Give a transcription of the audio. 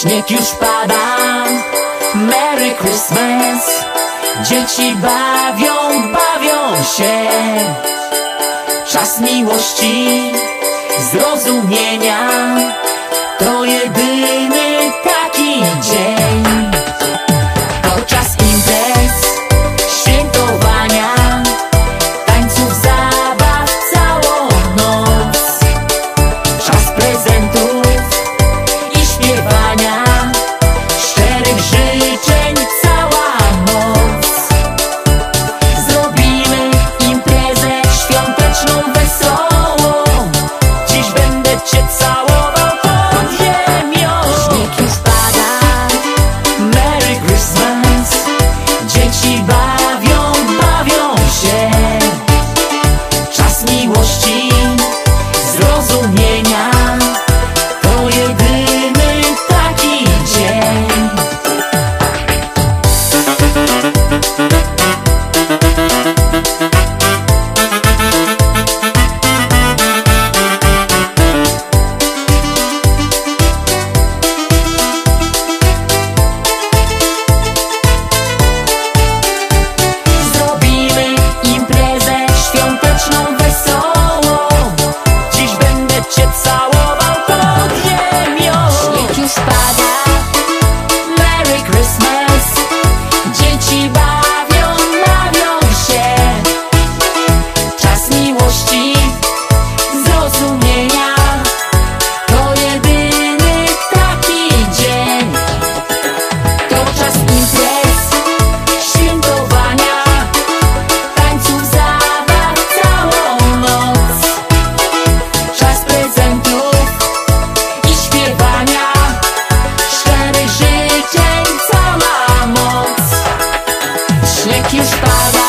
Śnieg już pada, Merry Christmas. Dzieci bawią, bawią się. Czas miłości, zrozumienia Curitiba. que estava